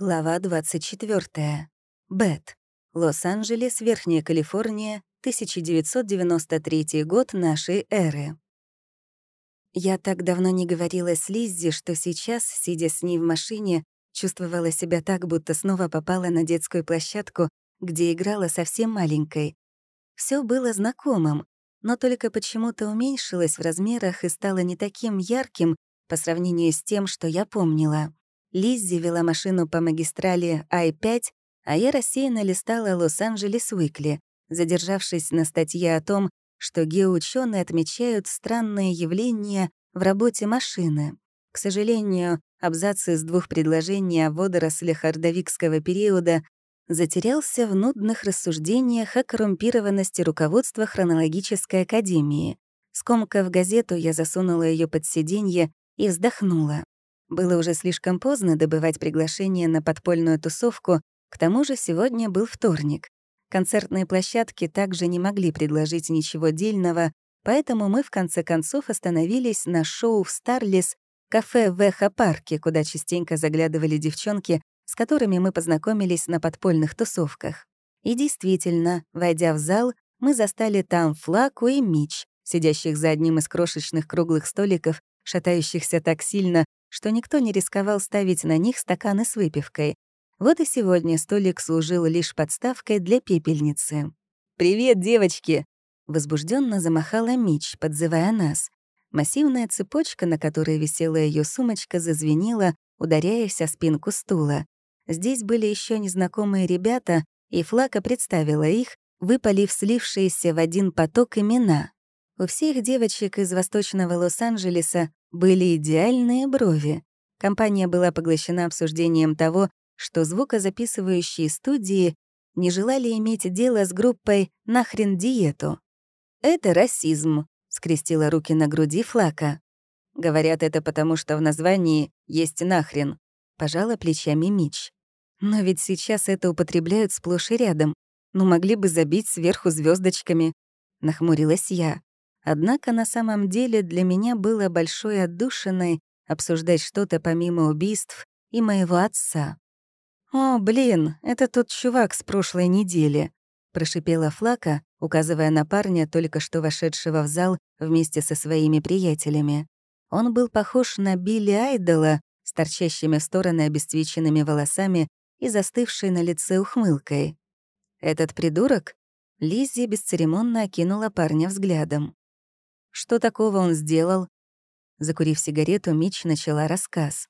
Глава 24. Бет. Лос-Анджелес, Верхняя Калифорния, 1993 год нашей эры. Я так давно не говорила с Лиззи, что сейчас, сидя с ней в машине, чувствовала себя так, будто снова попала на детскую площадку, где играла совсем маленькой. Все было знакомым, но только почему-то уменьшилось в размерах и стало не таким ярким по сравнению с тем, что я помнила. Лиззи вела машину по магистрали Ай-5, а я рассеянно листала Лос-Анджелес Уикли, задержавшись на статье о том, что геоученые отмечают странные явления в работе машины. К сожалению, абзац из двух предложений о водорослях ордовикского периода затерялся в нудных рассуждениях о коррумпированности руководства хронологической академии. Скомкав газету, я засунула ее под сиденье и вздохнула. Было уже слишком поздно добывать приглашение на подпольную тусовку, к тому же сегодня был вторник. Концертные площадки также не могли предложить ничего дельного, поэтому мы в конце концов остановились на шоу в Старлис, кафе в Эхо-парке, куда частенько заглядывали девчонки, с которыми мы познакомились на подпольных тусовках. И действительно, войдя в зал, мы застали там Флаку и Мич, сидящих за одним из крошечных круглых столиков, шатающихся так сильно, что никто не рисковал ставить на них стаканы с выпивкой. Вот и сегодня столик служил лишь подставкой для пепельницы. «Привет, девочки!» Возбужденно замахала Мич, подзывая нас. Массивная цепочка, на которой висела ее сумочка, зазвенела, ударяясь о спинку стула. Здесь были еще незнакомые ребята, и Флака представила их, выпалив слившиеся в один поток имена. У всех девочек из восточного Лос-Анджелеса были идеальные брови. Компания была поглощена обсуждением того, что звукозаписывающие студии не желали иметь дело с группой «Нахрен диету». «Это расизм», — скрестила руки на груди Флака. «Говорят это потому, что в названии есть «нахрен», — пожала плечами Мич. «Но ведь сейчас это употребляют сплошь и рядом. Ну, могли бы забить сверху звездочками. нахмурилась я. Однако на самом деле для меня было большой отдушиной обсуждать что-то помимо убийств и моего отца. «О, блин, это тот чувак с прошлой недели», — прошипела Флака, указывая на парня, только что вошедшего в зал вместе со своими приятелями. Он был похож на Билли Айдола с торчащими в стороны обесцвеченными волосами и застывшей на лице ухмылкой. «Этот придурок?» Лиззи бесцеремонно окинула парня взглядом. Что такого он сделал? Закурив сигарету, Мич начала рассказ.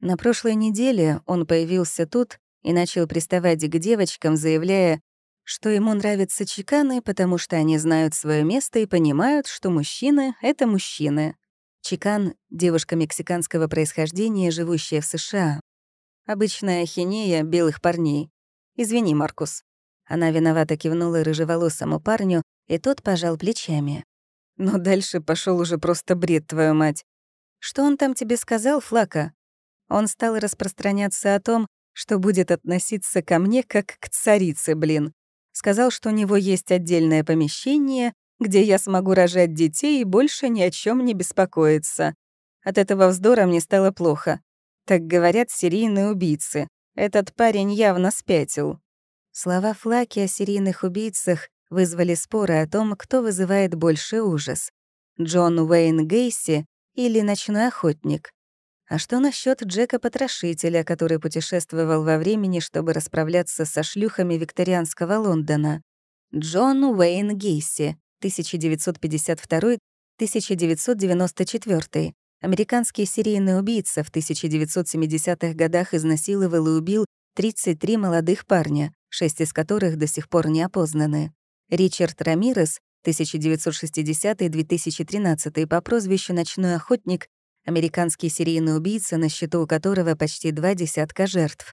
На прошлой неделе он появился тут и начал приставать к девочкам, заявляя, что ему нравятся чеканы, потому что они знают свое место и понимают, что мужчины — это мужчины. Чекан — девушка мексиканского происхождения, живущая в США. Обычная ахинея белых парней. «Извини, Маркус». Она виновато кивнула рыжеволосому парню, и тот пожал плечами. Но дальше пошел уже просто бред, твою мать. Что он там тебе сказал, Флака? Он стал распространяться о том, что будет относиться ко мне как к царице, блин. Сказал, что у него есть отдельное помещение, где я смогу рожать детей и больше ни о чем не беспокоиться. От этого вздора мне стало плохо. Так говорят серийные убийцы. Этот парень явно спятил. Слова Флаки о серийных убийцах вызвали споры о том, кто вызывает больше ужас — Джон Уэйн Гейси или ночной охотник. А что насчет Джека-потрошителя, который путешествовал во времени, чтобы расправляться со шлюхами викторианского Лондона? Джон Уэйн Гейси, 1952-1994. Американский серийный убийца в 1970-х годах изнасиловал и убил 33 молодых парня, шесть из которых до сих пор не опознаны. Ричард Рамирес, 1960-2013 по прозвищу «Ночной охотник», американский серийный убийца, на счету у которого почти два десятка жертв.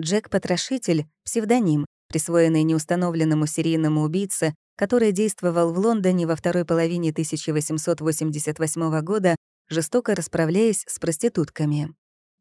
Джек-потрошитель — псевдоним, присвоенный неустановленному серийному убийце, который действовал в Лондоне во второй половине 1888 года, жестоко расправляясь с проститутками.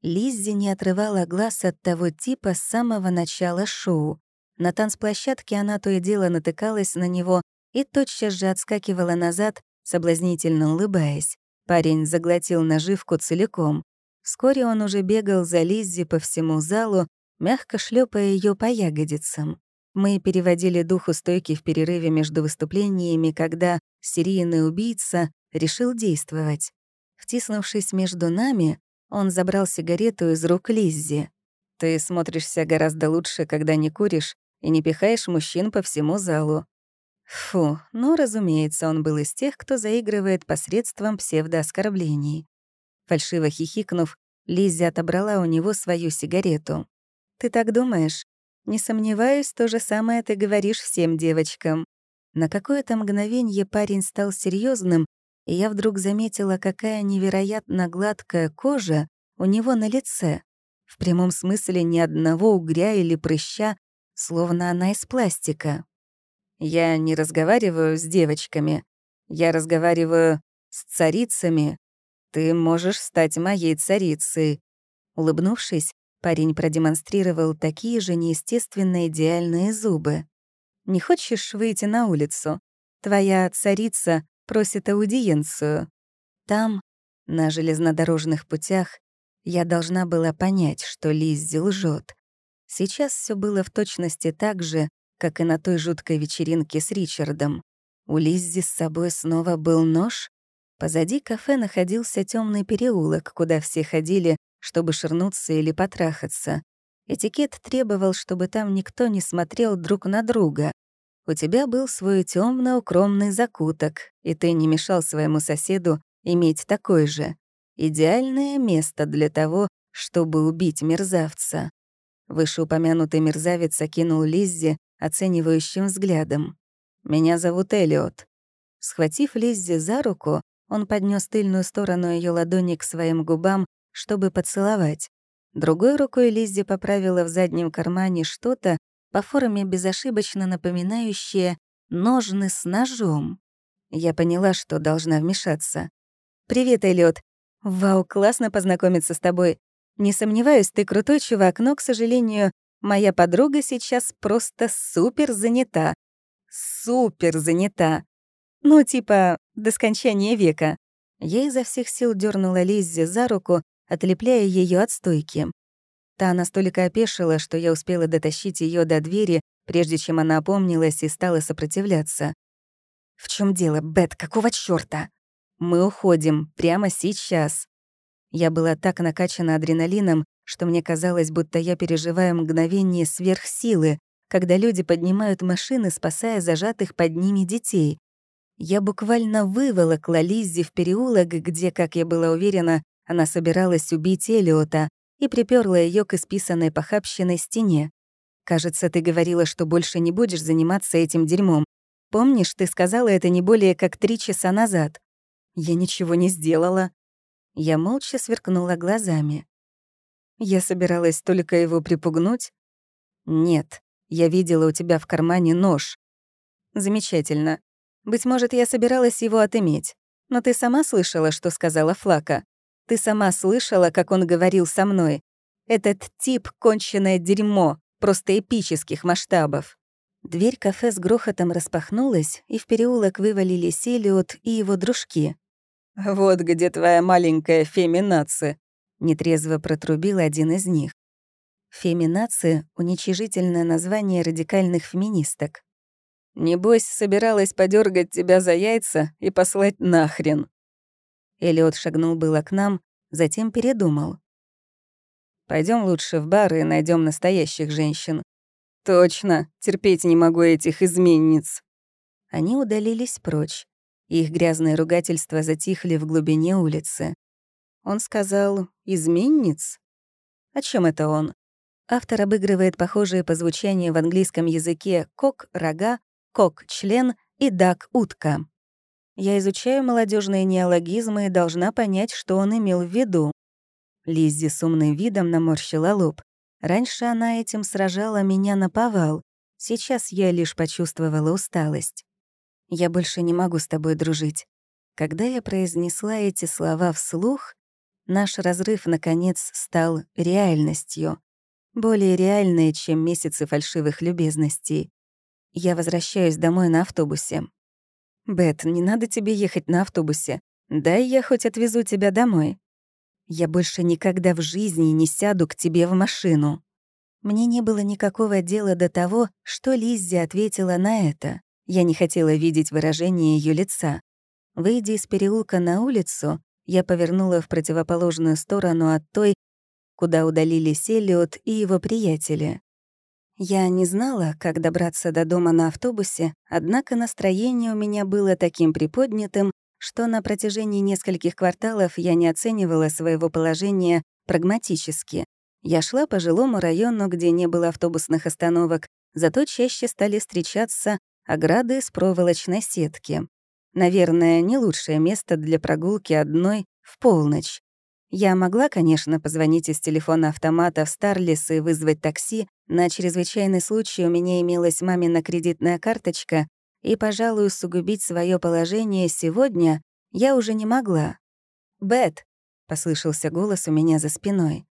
Лиззи не отрывала глаз от того типа с самого начала шоу. На танцплощадке она то и дело натыкалась на него и тотчас же отскакивала назад, соблазнительно улыбаясь. Парень заглотил наживку целиком. Вскоре он уже бегал за Лиззи по всему залу, мягко шлепая ее по ягодицам. Мы переводили дух у стойки в перерыве между выступлениями, когда серийный убийца решил действовать. Втиснувшись между нами, он забрал сигарету из рук Лиззи. «Ты смотришься гораздо лучше, когда не куришь и не пихаешь мужчин по всему залу». Фу, ну, разумеется, он был из тех, кто заигрывает посредством псевдооскорблений. Фальшиво хихикнув, Лиззи отобрала у него свою сигарету. «Ты так думаешь?» «Не сомневаюсь, то же самое ты говоришь всем девочкам». На какое-то мгновение парень стал серьезным, и я вдруг заметила, какая невероятно гладкая кожа у него на лице. В прямом смысле ни одного угря или прыща, словно она из пластика. Я не разговариваю с девочками. Я разговариваю с царицами. Ты можешь стать моей царицей. Улыбнувшись, парень продемонстрировал такие же неестественно идеальные зубы. «Не хочешь выйти на улицу? Твоя царица просит аудиенцию. Там, на железнодорожных путях, я должна была понять, что Лиззи лжет. Сейчас все было в точности так же, как и на той жуткой вечеринке с Ричардом. У Лиззи с собой снова был нож. Позади кафе находился темный переулок, куда все ходили, чтобы ширнуться или потрахаться. Этикет требовал, чтобы там никто не смотрел друг на друга. У тебя был свой темно укромный закуток, и ты не мешал своему соседу иметь такой же. Идеальное место для того, чтобы убить мерзавца. Вышеупомянутый мерзавец окинул Лиззи оценивающим взглядом. «Меня зовут Элиот». Схватив Лиззи за руку, он поднес тыльную сторону ее ладони к своим губам, чтобы поцеловать. Другой рукой Лиззи поправила в заднем кармане что-то, по форме безошибочно напоминающее ножны с ножом. Я поняла, что должна вмешаться. «Привет, Эллиот. Вау, классно познакомиться с тобой. Не сомневаюсь, ты крутой чувак, но, к сожалению, моя подруга сейчас просто супер занята. Супер занята. Ну, типа, до скончания века». Я изо всех сил дернула Лиззи за руку, отлепляя ее от стойки. Та настолько опешила, что я успела дотащить ее до двери, прежде чем она опомнилась и стала сопротивляться. «В чем дело, Бет, какого чёрта?» «Мы уходим, прямо сейчас». Я была так накачана адреналином, что мне казалось, будто я переживаю мгновение сверхсилы, когда люди поднимают машины, спасая зажатых под ними детей. Я буквально выволокла Лиззи в переулок, где, как я была уверена, она собиралась убить Элиота, и приперла ее к исписанной похабщенной стене. «Кажется, ты говорила, что больше не будешь заниматься этим дерьмом. Помнишь, ты сказала это не более как три часа назад?» «Я ничего не сделала». Я молча сверкнула глазами. «Я собиралась только его припугнуть?» «Нет, я видела у тебя в кармане нож». «Замечательно. Быть может, я собиралась его отыметь. Но ты сама слышала, что сказала Флака. Ты сама слышала, как он говорил со мной. Этот тип — конченное дерьмо, просто эпических масштабов. Дверь кафе с грохотом распахнулась, и в переулок вывалились Элиот и его дружки. «Вот где твоя маленькая феминация», — нетрезво протрубил один из них. Феминация — уничижительное название радикальных феминисток. «Небось, собиралась подергать тебя за яйца и послать нахрен». Элиот шагнул было к нам, затем передумал. Пойдем лучше в бар и найдем настоящих женщин. Точно, терпеть не могу этих изменниц. Они удалились прочь. Их грязные ругательства затихли в глубине улицы. Он сказал «изменниц»? О чем это он? Автор обыгрывает похожие по звучанию в английском языке «кок» — рога, «кок» — член и «дак» — утка. Я изучаю молодежные неологизмы и должна понять, что он имел в виду. Лиззи с умным видом наморщила лоб. Раньше она этим сражала меня на повал. Сейчас я лишь почувствовала усталость. «Я больше не могу с тобой дружить». Когда я произнесла эти слова вслух, наш разрыв, наконец, стал реальностью. Более реальной, чем месяцы фальшивых любезностей. Я возвращаюсь домой на автобусе. «Бет, не надо тебе ехать на автобусе. Дай я хоть отвезу тебя домой. Я больше никогда в жизни не сяду к тебе в машину». Мне не было никакого дела до того, что Лиззи ответила на это. Я не хотела видеть выражение ее лица. Выйдя из переулка на улицу, я повернула в противоположную сторону от той, куда удалились Эллиот и его приятели. Я не знала, как добраться до дома на автобусе, однако настроение у меня было таким приподнятым, что на протяжении нескольких кварталов я не оценивала своего положения прагматически. Я шла по жилому району, где не было автобусных остановок, зато чаще стали встречаться ограды с проволочной сетки. Наверное, не лучшее место для прогулки одной в полночь. Я могла, конечно, позвонить из телефона автомата в Старлис и вызвать такси. На чрезвычайный случай у меня имелась мамина кредитная карточка, и, пожалуй, усугубить свое положение сегодня я уже не могла. «Бет!» — послышался голос у меня за спиной.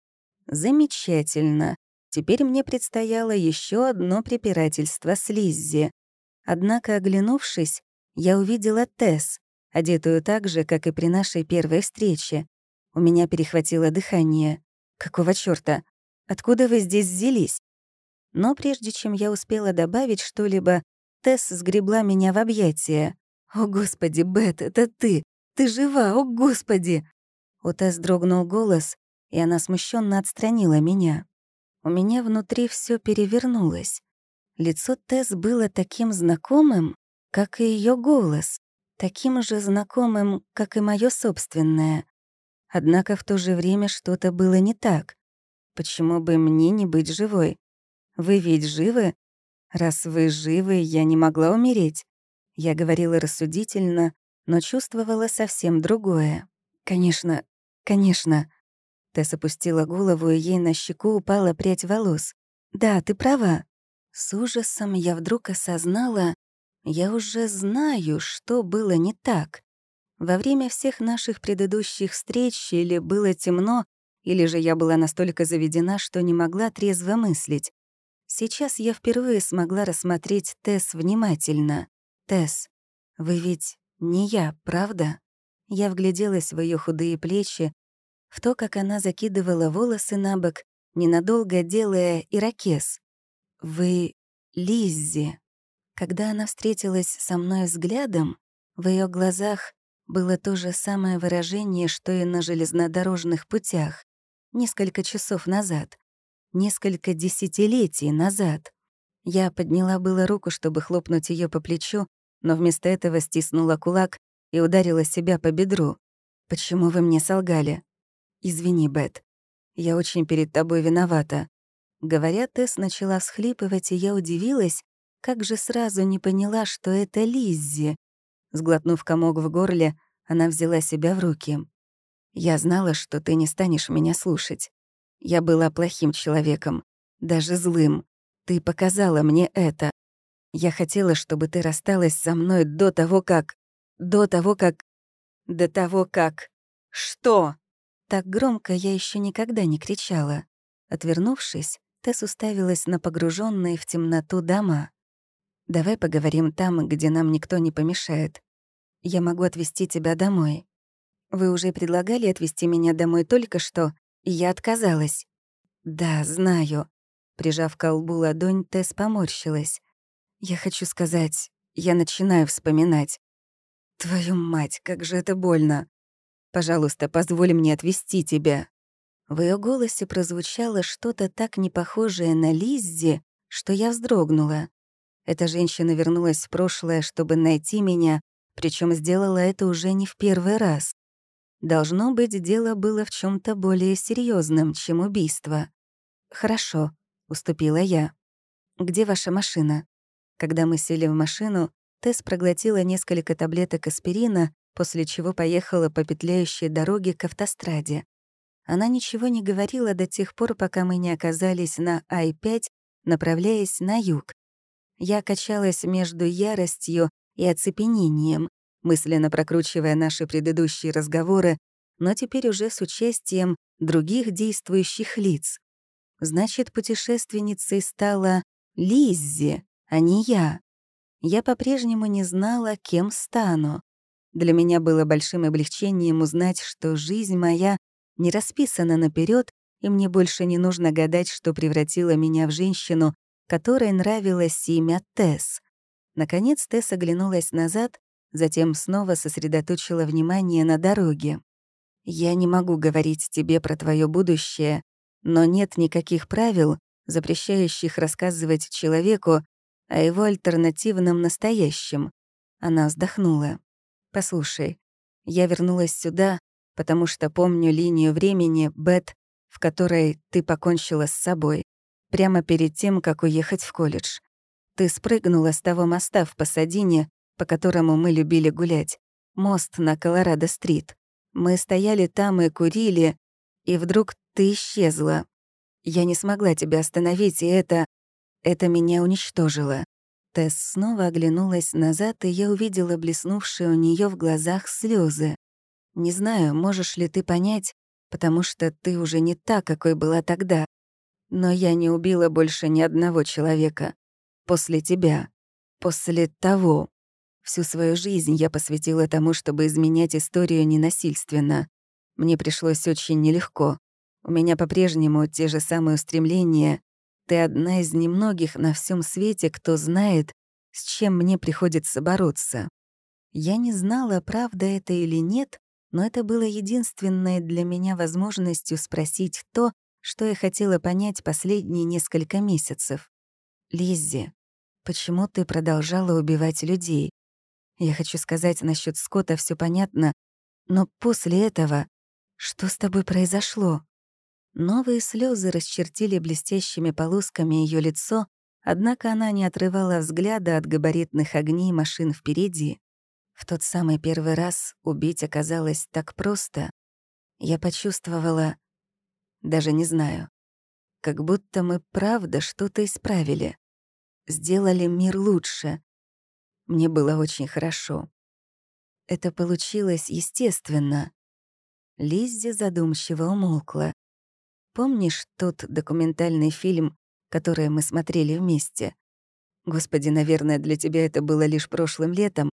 «Замечательно. Теперь мне предстояло еще одно препирательство с Лиззи. Однако, оглянувшись, я увидела Тесс, одетую так же, как и при нашей первой встрече. У меня перехватило дыхание. «Какого чёрта? Откуда вы здесь взялись?» Но прежде чем я успела добавить что-либо, Тесс сгребла меня в объятия. «О, Господи, Бет, это ты! Ты жива, о, Господи!» У Тесс дрогнул голос, и она смущенно отстранила меня. У меня внутри все перевернулось. Лицо Тесс было таким знакомым, как и ее голос, таким же знакомым, как и мое собственное. Однако в то же время что-то было не так. Почему бы мне не быть живой? Вы ведь живы? Раз вы живы, я не могла умереть. Я говорила рассудительно, но чувствовала совсем другое. Конечно, конечно. Тесс опустила голову, и ей на щеку упала прядь волос. «Да, ты права». С ужасом я вдруг осознала, я уже знаю, что было не так. Во время всех наших предыдущих встреч или было темно, или же я была настолько заведена, что не могла трезво мыслить. Сейчас я впервые смогла рассмотреть Тесс внимательно. «Тесс, вы ведь не я, правда?» Я вгляделась в ее худые плечи, в то, как она закидывала волосы на бок, ненадолго делая ирокез. «Вы Лиззи». Когда она встретилась со мной взглядом, в ее глазах было то же самое выражение, что и на железнодорожных путях, несколько часов назад, несколько десятилетий назад. Я подняла было руку, чтобы хлопнуть ее по плечу, но вместо этого стиснула кулак и ударила себя по бедру. «Почему вы мне солгали?» «Извини, Бет. Я очень перед тобой виновата». Говоря, Тесс начала всхлипывать, и я удивилась, как же сразу не поняла, что это Лиззи, Сглотнув комок в горле, она взяла себя в руки. «Я знала, что ты не станешь меня слушать. Я была плохим человеком, даже злым. Ты показала мне это. Я хотела, чтобы ты рассталась со мной до того, как... До того, как... До того, как... Что?» Так громко я еще никогда не кричала. Отвернувшись, Тесс уставилась на погруженные в темноту дома. Давай поговорим там, где нам никто не помешает. Я могу отвезти тебя домой. Вы уже предлагали отвезти меня домой только что, и я отказалась. Да, знаю. Прижав к колбу ладонь, Тесс поморщилась. Я хочу сказать, я начинаю вспоминать. Твою мать, как же это больно. Пожалуйста, позволь мне отвезти тебя. В ее голосе прозвучало что-то так непохожее на Лиззи, что я вздрогнула. Эта женщина вернулась в прошлое, чтобы найти меня, причем сделала это уже не в первый раз. Должно быть, дело было в чем то более серьезном, чем убийство. «Хорошо», — уступила я. «Где ваша машина?» Когда мы сели в машину, Тесс проглотила несколько таблеток аспирина, после чего поехала по петляющей дороге к автостраде. Она ничего не говорила до тех пор, пока мы не оказались на Ай-5, направляясь на юг. Я качалась между яростью и оцепенением, мысленно прокручивая наши предыдущие разговоры, но теперь уже с участием других действующих лиц. Значит, путешественницей стала Лиззи, а не я. Я по-прежнему не знала, кем стану. Для меня было большим облегчением узнать, что жизнь моя не расписана наперед и мне больше не нужно гадать, что превратило меня в женщину, которой нравилось имя Тесс. Наконец Тесс оглянулась назад, затем снова сосредоточила внимание на дороге. «Я не могу говорить тебе про твое будущее, но нет никаких правил, запрещающих рассказывать человеку о его альтернативном настоящем». Она вздохнула. «Послушай, я вернулась сюда, потому что помню линию времени, Бет, в которой ты покончила с собой, прямо перед тем, как уехать в колледж. Ты спрыгнула с того моста в Пасадине, по которому мы любили гулять. Мост на Колорадо-стрит. Мы стояли там и курили, и вдруг ты исчезла. Я не смогла тебя остановить, и это... Это меня уничтожило. Тесс снова оглянулась назад, и я увидела блеснувшие у нее в глазах слезы. Не знаю, можешь ли ты понять, потому что ты уже не та, какой была тогда. Но я не убила больше ни одного человека. После тебя. После того. Всю свою жизнь я посвятила тому, чтобы изменять историю ненасильственно. Мне пришлось очень нелегко. У меня по-прежнему те же самые устремления. Ты одна из немногих на всем свете, кто знает, с чем мне приходится бороться. Я не знала, правда это или нет, но это было единственной для меня возможностью спросить то, что я хотела понять последние несколько месяцев. «Лиззи, почему ты продолжала убивать людей? Я хочу сказать, насчет Скотта все понятно, но после этого что с тобой произошло?» Новые слезы расчертили блестящими полосками ее лицо, однако она не отрывала взгляда от габаритных огней машин впереди. В тот самый первый раз убить оказалось так просто. Я почувствовала... Даже не знаю. Как будто мы правда что-то исправили. Сделали мир лучше. Мне было очень хорошо. Это получилось естественно. Лиззи задумчиво умолкла. Помнишь тот документальный фильм, который мы смотрели вместе? Господи, наверное, для тебя это было лишь прошлым летом,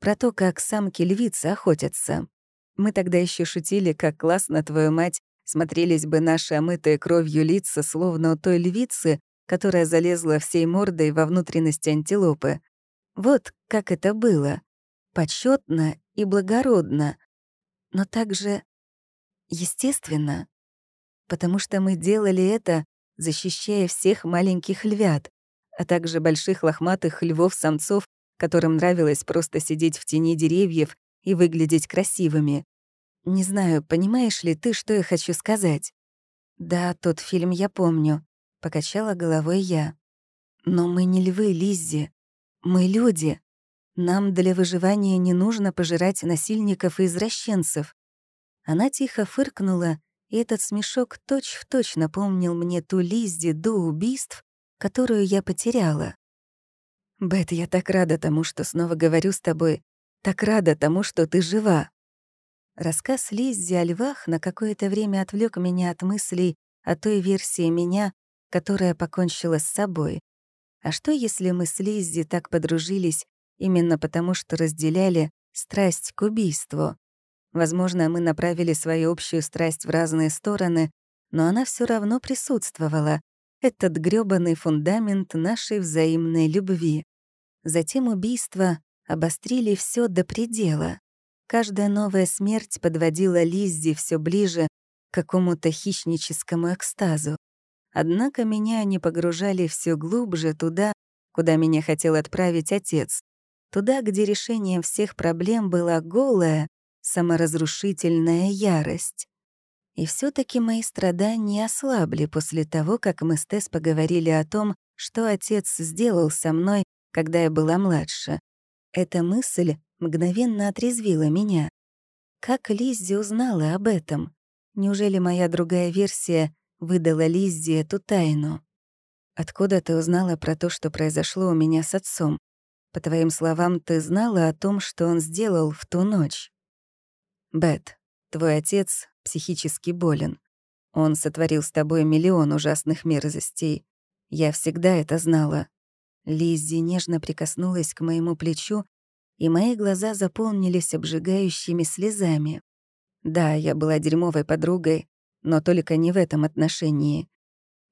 про то, как самки львицы охотятся. Мы тогда еще шутили, как классно, твою мать, смотрелись бы наши омытые кровью лица, словно у той львицы, которая залезла всей мордой во внутренность антилопы. Вот как это было. Почетно и благородно, но также естественно. Потому что мы делали это, защищая всех маленьких львят, а также больших лохматых львов-самцов которым нравилось просто сидеть в тени деревьев и выглядеть красивыми. Не знаю, понимаешь ли ты, что я хочу сказать? Да, тот фильм я помню, покачала головой я. Но мы не львы, Лиззи. Мы люди. Нам для выживания не нужно пожирать насильников и извращенцев. Она тихо фыркнула, и этот смешок точь-в-точь точь напомнил мне ту Лиззи до убийств, которую я потеряла. «Бет, я так рада тому, что снова говорю с тобой. Так рада тому, что ты жива». Рассказ Лиззи о львах на какое-то время отвлек меня от мыслей о той версии меня, которая покончила с собой. А что, если мы с Лиззи так подружились именно потому, что разделяли страсть к убийству? Возможно, мы направили свою общую страсть в разные стороны, но она все равно присутствовала, этот грёбаный фундамент нашей взаимной любви. Затем убийства обострили все до предела. Каждая новая смерть подводила Лиззи все ближе к какому-то хищническому экстазу. Однако меня они погружали все глубже туда, куда меня хотел отправить отец. Туда, где решением всех проблем была голая, саморазрушительная ярость. И все таки мои страдания ослабли после того, как мы с Тесс поговорили о том, что отец сделал со мной, когда я была младше. Эта мысль мгновенно отрезвила меня. Как Лиззи узнала об этом? Неужели моя другая версия выдала Лиззи эту тайну? Откуда ты узнала про то, что произошло у меня с отцом? По твоим словам, ты знала о том, что он сделал в ту ночь. Бет, твой отец психически болен. Он сотворил с тобой миллион ужасных мерзостей. Я всегда это знала. Лиззи нежно прикоснулась к моему плечу, и мои глаза заполнились обжигающими слезами. Да, я была дерьмовой подругой, Но только не в этом отношении.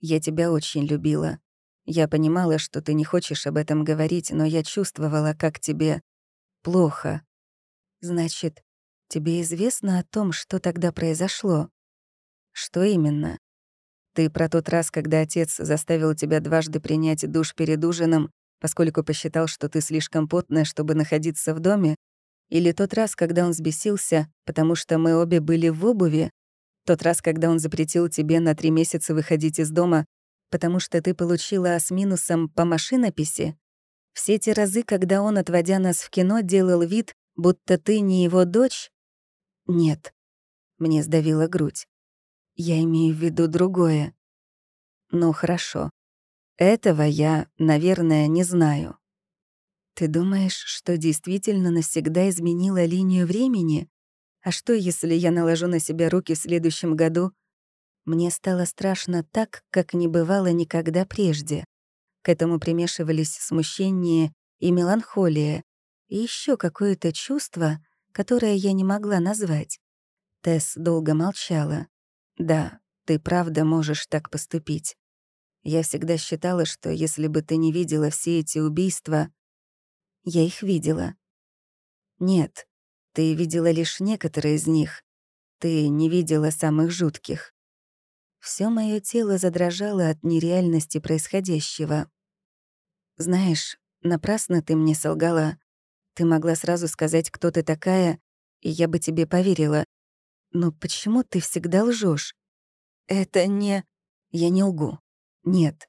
Я тебя очень любила. Я понимала, что ты не хочешь об этом говорить, но я чувствовала, как тебе плохо. Значит, тебе известно о том, что тогда произошло? Что именно? Ты про тот раз, когда отец заставил тебя дважды принять душ перед ужином, поскольку посчитал, что ты слишком потная, чтобы находиться в доме? Или тот раз, когда он взбесился, потому что мы обе были в обуви? Тот раз, когда он запретил тебе на три месяца выходить из дома, потому что ты получила с минусом по машинописи? Все те разы, когда он, отводя нас в кино, делал вид, будто ты не его дочь? Нет. Мне сдавила грудь. Я имею в виду другое. Ну, хорошо. Этого я, наверное, не знаю. Ты думаешь, что действительно навсегда изменила линию времени? А что, если я наложу на себя руки в следующем году? Мне стало страшно так, как не бывало никогда прежде. К этому примешивались смущение и меланхолия, и еще какое-то чувство, которое я не могла назвать. Тесс долго молчала. Да, ты правда можешь так поступить. Я всегда считала, что если бы ты не видела все эти убийства... Я их видела. Нет, ты видела лишь некоторые из них. Ты не видела самых жутких. Все мое тело задрожало от нереальности происходящего. Знаешь, напрасно ты мне солгала. Ты могла сразу сказать, кто ты такая, и я бы тебе поверила. Но почему ты всегда лжешь? Это не... Я не лгу. Нет.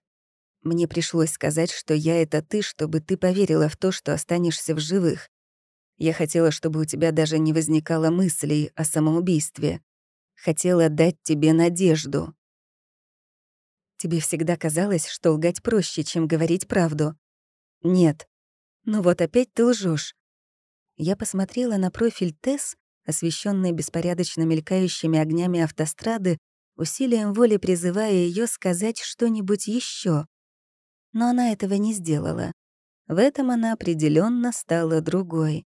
Мне пришлось сказать, что я — это ты, чтобы ты поверила в то, что останешься в живых. Я хотела, чтобы у тебя даже не возникало мыслей о самоубийстве. Хотела дать тебе надежду. Тебе всегда казалось, что лгать проще, чем говорить правду. Нет. Ну вот опять ты лжешь. Я посмотрела на профиль Тесс освещенный беспорядочно мелькающими огнями автострады, усилием воли призывая ее сказать что-нибудь еще. Но она этого не сделала. В этом она определенно стала другой.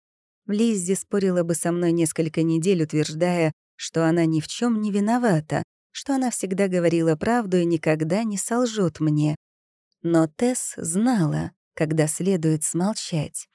Лиззи спорила бы со мной несколько недель, утверждая, что она ни в чем не виновата, что она всегда говорила правду и никогда не солжет мне. Но Тесс знала, когда следует смолчать.